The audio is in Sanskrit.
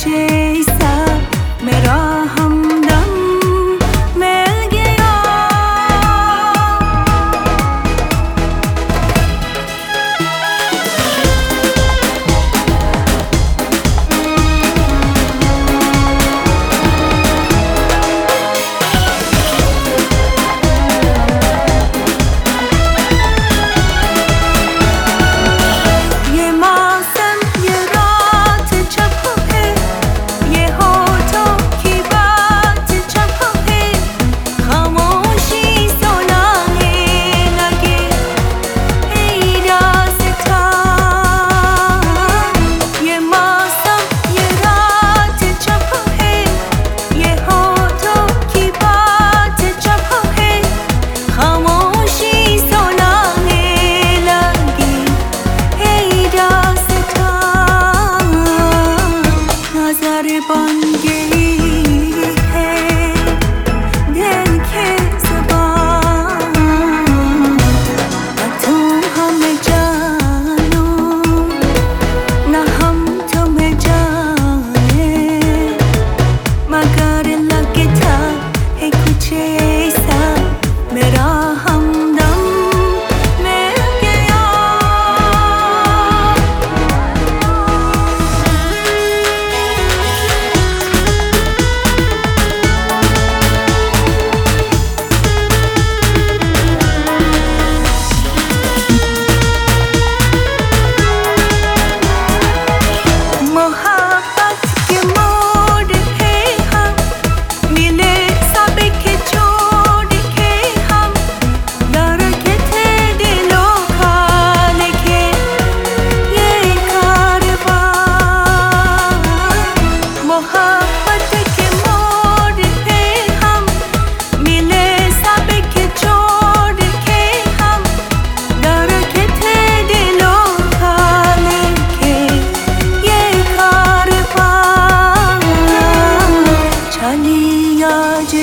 change. yaban gelir. आज